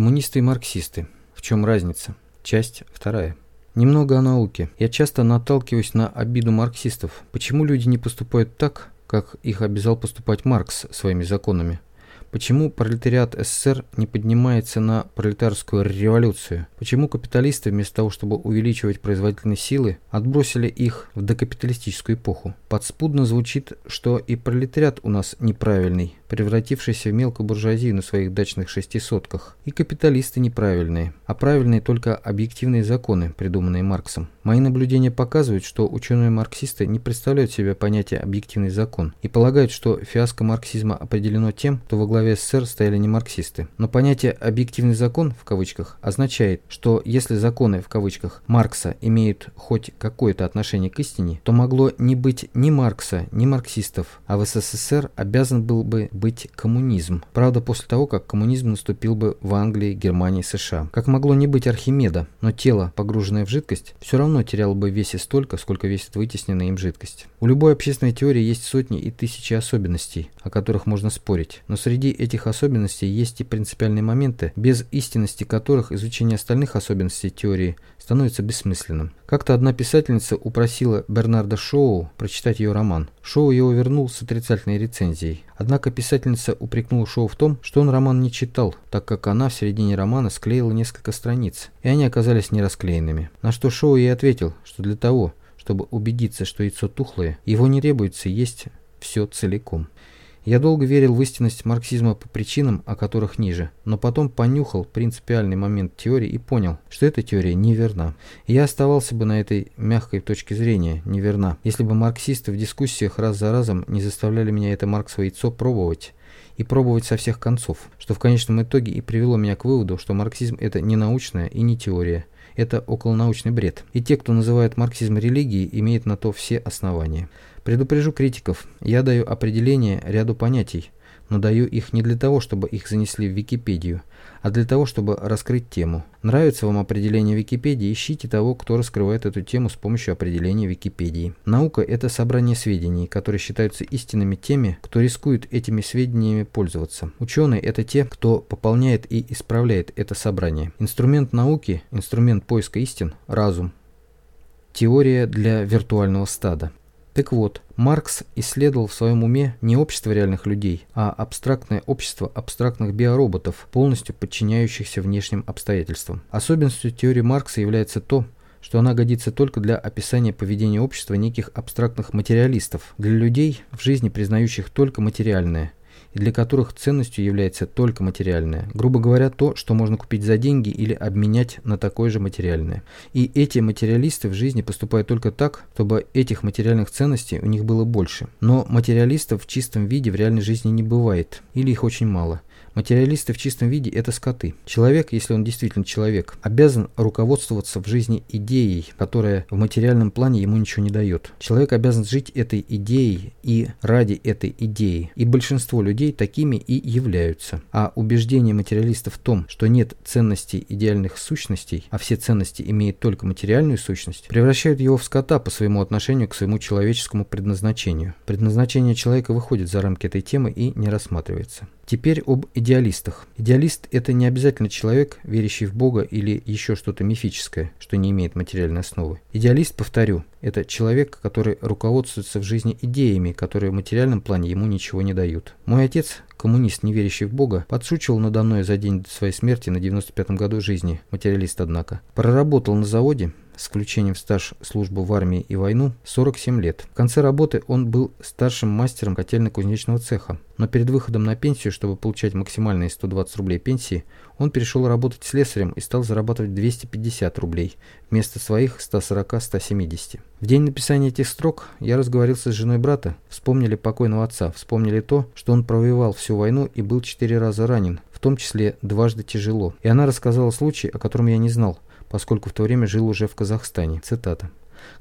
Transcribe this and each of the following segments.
Коммунисты и марксисты. В чем разница? Часть вторая. Немного о науке. Я часто наталкиваюсь на обиду марксистов. Почему люди не поступают так, как их обязал поступать Маркс своими законами? Почему пролетариат СССР не поднимается на пролетарскую революцию? Почему капиталисты вместо того, чтобы увеличивать производительные силы, отбросили их в докапиталистическую эпоху? Подспудно звучит, что и пролетариат у нас неправильный, превратившийся в мелкую буржуазию на своих дачных шестисотках. И капиталисты неправильные, а правильные только объективные законы, придуманные Марксом. Мои наблюдения показывают, что ученые-марксисты не представляют себе понятие «объективный закон» и полагают, что фиаско марксизма определено тем, кто во главе СССР стояли не марксисты. Но понятие «объективный закон» в кавычках означает, что если законы в кавычках Маркса имеют хоть какое-то отношение к истине, то могло не быть ни Маркса, ни марксистов, а в СССР обязан был бы быть коммунизм. Правда, после того, как коммунизм наступил бы в Англии, Германии, США. Как могло не быть Архимеда, но тело, погруженное в жидкость, все равно теряло бы весе столько, сколько весит вытесненная им жидкость. У любой общественной теории есть сотни и тысячи особенностей, о которых можно спорить. Но среди этих особенностей есть и принципиальные моменты, без истинности которых изучение остальных особенностей теории становится бессмысленным. Как-то одна писательница упросила Бернарда Шоу прочитать ее роман. Шоу его вернул с отрицательной рецензией. Однако писательница упрекнула Шоу в том, что он роман не читал, так как она в середине романа склеила несколько страниц, и они оказались не расклеенными. На что Шоу ей ответил, что для того, чтобы убедиться, что яйцо тухлое, его не требуется есть все целиком. Я долго верил в истинность марксизма по причинам, о которых ниже, но потом понюхал принципиальный момент теории и понял, что эта теория неверна. Я оставался бы на этой мягкой точке зрения неверна, если бы марксисты в дискуссиях раз за разом не заставляли меня это марксово яйцо пробовать и пробовать со всех концов, что в конечном итоге и привело меня к выводу, что марксизм это не научная и не теория, это околонаучный бред. И те, кто называет марксизм религией, имеют на то все основания. Предупрежу критиков, я даю определение ряду понятий, но даю их не для того, чтобы их занесли в Википедию, а для того, чтобы раскрыть тему. Нравится вам определение Википедии, ищите того, кто раскрывает эту тему с помощью определения Википедии. Наука – это собрание сведений, которые считаются истинными теми, кто рискует этими сведениями пользоваться. Ученые – это те, кто пополняет и исправляет это собрание. Инструмент науки, инструмент поиска истин – разум. Теория для виртуального стада. Так вот, Маркс исследовал в своем уме не общество реальных людей, а абстрактное общество абстрактных биороботов, полностью подчиняющихся внешним обстоятельствам. Особенностью теории Маркса является то, что она годится только для описания поведения общества неких абстрактных материалистов, для людей, в жизни признающих только материальное – и для которых ценностью является только материальное. Грубо говоря, то, что можно купить за деньги или обменять на такое же материальное. И эти материалисты в жизни поступают только так, чтобы этих материальных ценностей у них было больше. Но материалистов в чистом виде в реальной жизни не бывает, или их очень мало. Материалисты в чистом виде – это скоты. Человек, если он действительно человек, обязан руководствоваться в жизни идеей, которая в материальном плане ему ничего не дает. Человек обязан жить этой идеей и ради этой идеи. И большинство людей такими и являются. А убеждение материалистов в том, что нет ценностей идеальных сущностей, а все ценности имеют только материальную сущность, превращают его в скота по своему отношению к своему человеческому предназначению. Предназначение человека выходит за рамки этой темы и не рассматривается. Теперь об идеалистах. Идеалист – это не обязательно человек, верящий в Бога или еще что-то мифическое, что не имеет материальной основы. Идеалист, повторю, это человек, который руководствуется в жизни идеями, которые в материальном плане ему ничего не дают. Мой отец, коммунист, не верящий в Бога, подшучивал надо мной за день до своей смерти на 95-м году жизни, материалист однако. Проработал на заводе, с включением в стаж службы в армии и войну, 47 лет. В конце работы он был старшим мастером котельно-кузнечного цеха. Но перед выходом на пенсию, чтобы получать максимальные 120 рублей пенсии, он перешел работать слесарем и стал зарабатывать 250 рублей вместо своих 140-170. В день написания этих строк я разговорился с женой брата, вспомнили покойного отца, вспомнили то, что он провоевал всю войну и был четыре раза ранен, в том числе дважды тяжело. И она рассказала случай, о котором я не знал, поскольку в то время жил уже в Казахстане. Цитата.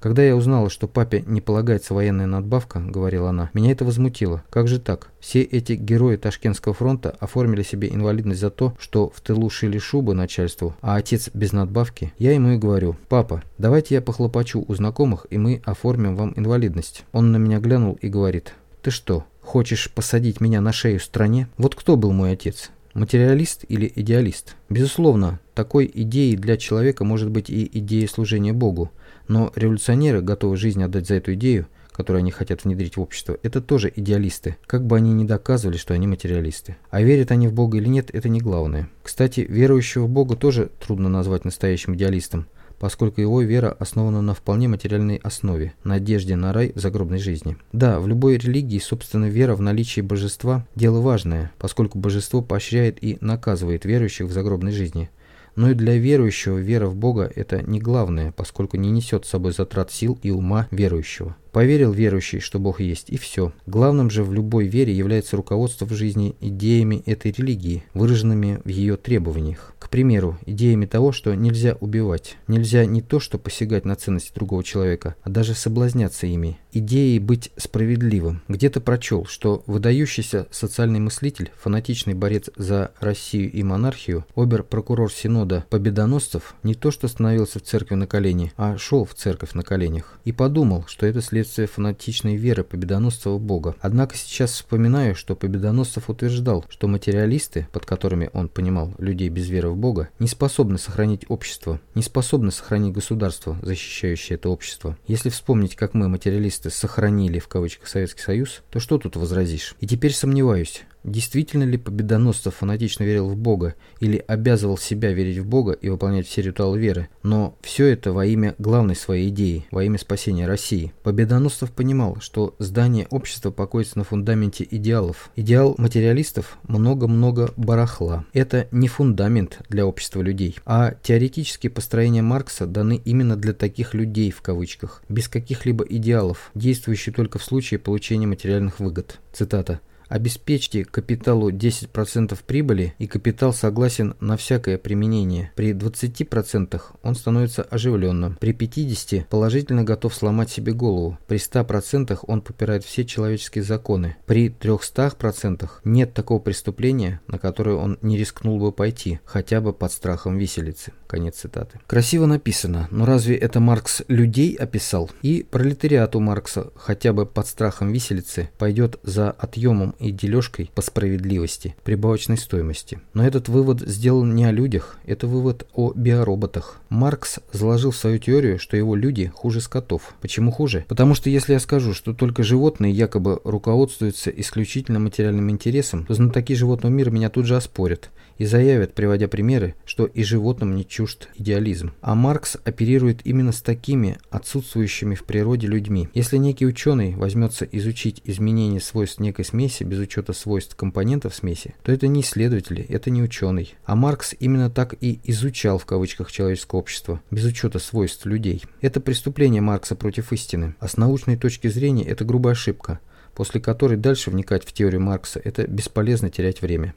«Когда я узнала, что папе не полагается военная надбавка, — говорила она, — меня это возмутило. Как же так? Все эти герои Ташкентского фронта оформили себе инвалидность за то, что в тылу шили шубы начальству, а отец без надбавки. Я ему и говорю, папа, давайте я похлопочу у знакомых, и мы оформим вам инвалидность. Он на меня глянул и говорит, ты что, хочешь посадить меня на шею стране? Вот кто был мой отец? Материалист или идеалист? Безусловно, такой идеей для человека может быть и идея служения Богу, но революционеры, готовы жизнь отдать за эту идею, которую они хотят внедрить в общество, это тоже идеалисты, как бы они ни доказывали, что они материалисты. А верят они в Бога или нет, это не главное. Кстати, верующего в Бога тоже трудно назвать настоящим идеалистом, поскольку его вера основана на вполне материальной основе, надежде на рай в загробной жизни. Да, в любой религии, собственно, вера в наличие божества – дело важное, поскольку божество поощряет и наказывает верующих в загробной жизни. Но и для верующего вера в Бога – это не главное, поскольку не несет с собой затрат сил и ума верующего. Поверил верующий, что Бог есть, и все. Главным же в любой вере является руководство в жизни идеями этой религии, выраженными в ее требованиях. К примеру, идеями того, что нельзя убивать. Нельзя не то, что посягать на ценности другого человека, а даже соблазняться ими. Идеей быть справедливым. Где-то прочел, что выдающийся социальный мыслитель, фанатичный борец за Россию и монархию, обер-прокурор Синода Победоносцев не то что становился в церкви на колени, а шел в церковь на коленях. И подумал, что это следствие следствие фанатичной веры победоносца в Бога. Однако сейчас вспоминаю, что Победоносцев утверждал, что материалисты, под которыми он понимал людей без веры в Бога, не способны сохранить общество, не способны сохранить государство, защищающее это общество. Если вспомнить, как мы, материалисты, сохранили в кавычках Советский Союз, то что тут возразишь? И теперь сомневаюсь, Действительно ли Победоносцев фанатично верил в Бога или обязывал себя верить в Бога и выполнять все ритуалы веры? Но все это во имя главной своей идеи, во имя спасения России. Победоносцев понимал, что здание общества покоится на фундаменте идеалов. Идеал материалистов – много-много барахла. Это не фундамент для общества людей, а теоретические построения Маркса даны именно для таких людей в кавычках, без каких-либо идеалов, действующие только в случае получения материальных выгод. Цитата. Обеспечьте капиталу 10% прибыли, и капитал согласен на всякое применение. При 20% он становится оживленным. При 50% положительно готов сломать себе голову. При 100% он попирает все человеческие законы. При 300% нет такого преступления, на которое он не рискнул бы пойти, хотя бы под страхом виселицы. Конец цитаты. Красиво написано, но разве это Маркс людей описал? И пролетариату Маркса хотя бы под страхом виселицы пойдет за отъемом и дележкой по справедливости прибавочной стоимости. Но этот вывод сделан не о людях, это вывод о биороботах. Маркс заложил в свою теорию, что его люди хуже скотов. Почему хуже? Потому что если я скажу, что только животные якобы руководствуются исключительно материальным интересом, то знатоки животного мира меня тут же оспорят и заявят, приводя примеры, что и животным не чужд идеализм. А Маркс оперирует именно с такими отсутствующими в природе людьми. Если некий ученый возьмется изучить изменение свойств некой смеси без учета свойств компонентов смеси, то это не исследователь, это не ученый. А Маркс именно так и изучал в кавычках человеческое общество, без учета свойств людей. Это преступление Маркса против истины. А с научной точки зрения это грубая ошибка, после которой дальше вникать в теорию Маркса – это бесполезно терять время.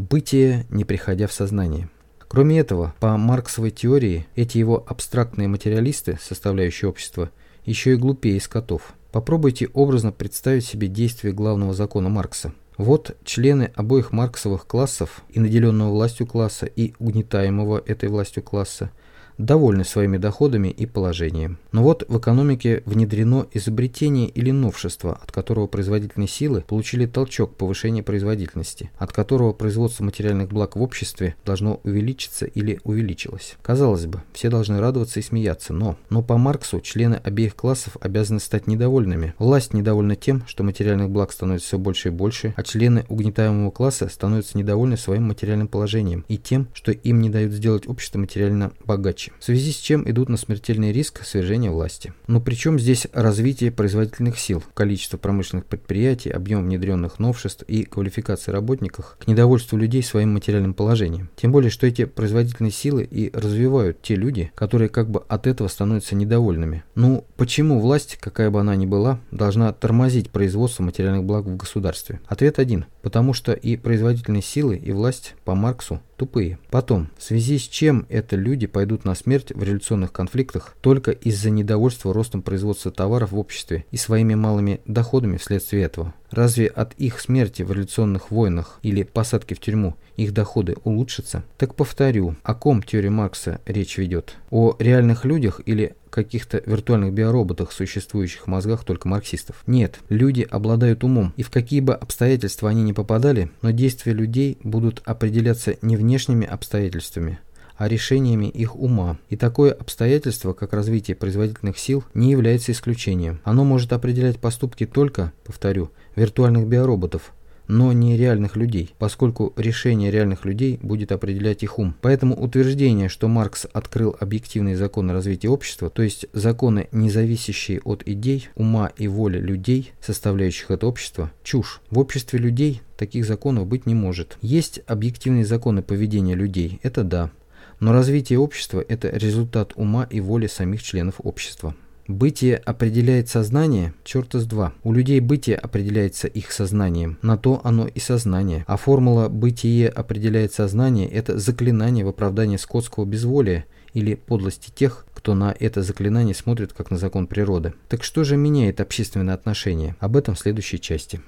Бытие, не приходя в сознание. Кроме этого, по марксовой теории, эти его абстрактные материалисты, составляющие общество, еще и глупее скотов. Попробуйте образно представить себе действие главного закона Маркса. Вот члены обоих марксовых классов, и наделенного властью класса, и угнетаемого этой властью класса, довольны своими доходами и положением. Но вот в экономике внедрено изобретение или новшество, от которого производительные силы получили толчок повышения производительности, от которого производство материальных благ в обществе должно увеличиться или увеличилось. Казалось бы, все должны радоваться и смеяться, но, но по Марксу члены обеих классов обязаны стать недовольными. Власть недовольна тем, что материальных благ становится все больше и больше, а члены угнетаемого класса становятся недовольны своим материальным положением и тем, что им не дают сделать общество материально богаче в связи с чем идут на смертельный риск свержения власти. Но при чем здесь развитие производительных сил, количество промышленных предприятий, объем внедренных новшеств и квалификации работников к недовольству людей своим материальным положением? Тем более, что эти производительные силы и развивают те люди, которые как бы от этого становятся недовольными. Ну, почему власть, какая бы она ни была, должна тормозить производство материальных благ в государстве? Ответ один. Потому что и производительные силы, и власть по Марксу тупые. Потом, в связи с чем это люди пойдут на смерть в революционных конфликтах только из-за недовольства ростом производства товаров в обществе и своими малыми доходами вследствие этого. Разве от их смерти в революционных войнах или посадки в тюрьму их доходы улучшатся? Так повторю, о ком теория Маркса речь ведет? О реальных людях или каких-то виртуальных биороботах, существующих в мозгах только марксистов. Нет, люди обладают умом, и в какие бы обстоятельства они ни попадали, но действия людей будут определяться не внешними обстоятельствами, а решениями их ума. И такое обстоятельство, как развитие производительных сил, не является исключением. Оно может определять поступки только, повторю, виртуальных биороботов, но не реальных людей, поскольку решение реальных людей будет определять их ум. Поэтому утверждение, что Маркс открыл объективные законы развития общества, то есть законы, не зависящие от идей, ума и воли людей, составляющих это общество, чушь. В обществе людей таких законов быть не может. Есть объективные законы поведения людей, это да. Но развитие общества – это результат ума и воли самих членов общества. Бытие определяет сознание, черта с два. У людей бытие определяется их сознанием, на то оно и сознание. А формула «бытие определяет сознание» – это заклинание в оправдании скотского безволия или подлости тех, кто на это заклинание смотрит как на закон природы. Так что же меняет общественные отношения? Об этом в следующей части.